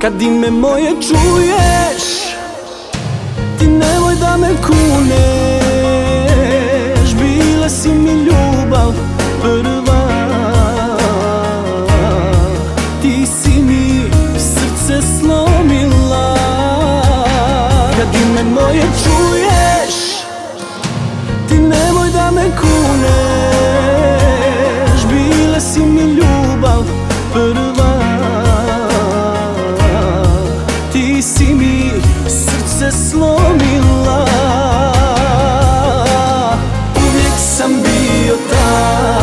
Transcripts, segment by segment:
Kad ime moje čuješ Ti nemoj da me kuneš. Bila si mi ljubav prva Ti si mi srce slomila. Kad ime moje čuješ prva Ti si mi srce slomila Uvijek sam bio taj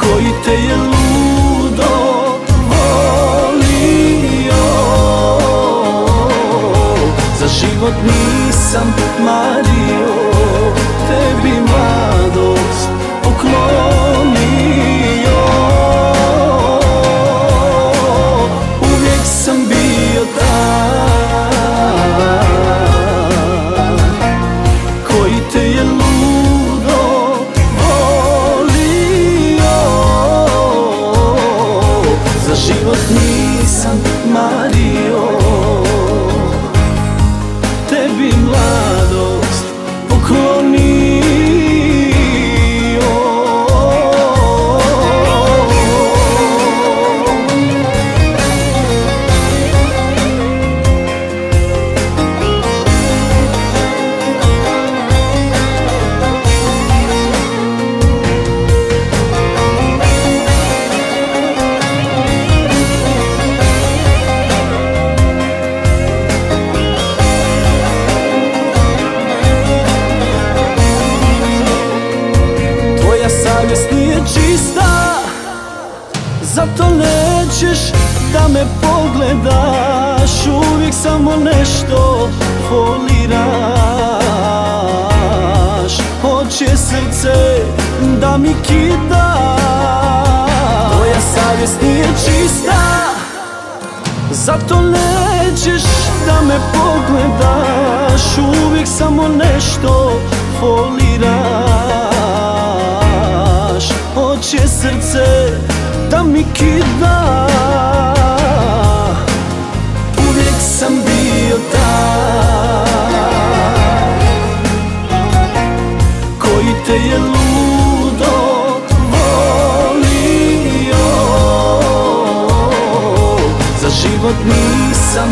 Koji te je ludo volio. Za život nisam mario nisam mario. Tebi mladost Zato nećeš da me pogledaš Uvijek samo nešto foliraš. Hoće srce da mi kida Tvoja savjest nije čista. Zato nećeš da me pogledaš Uvijek samo nešto foliraš. Hoće srce život nisam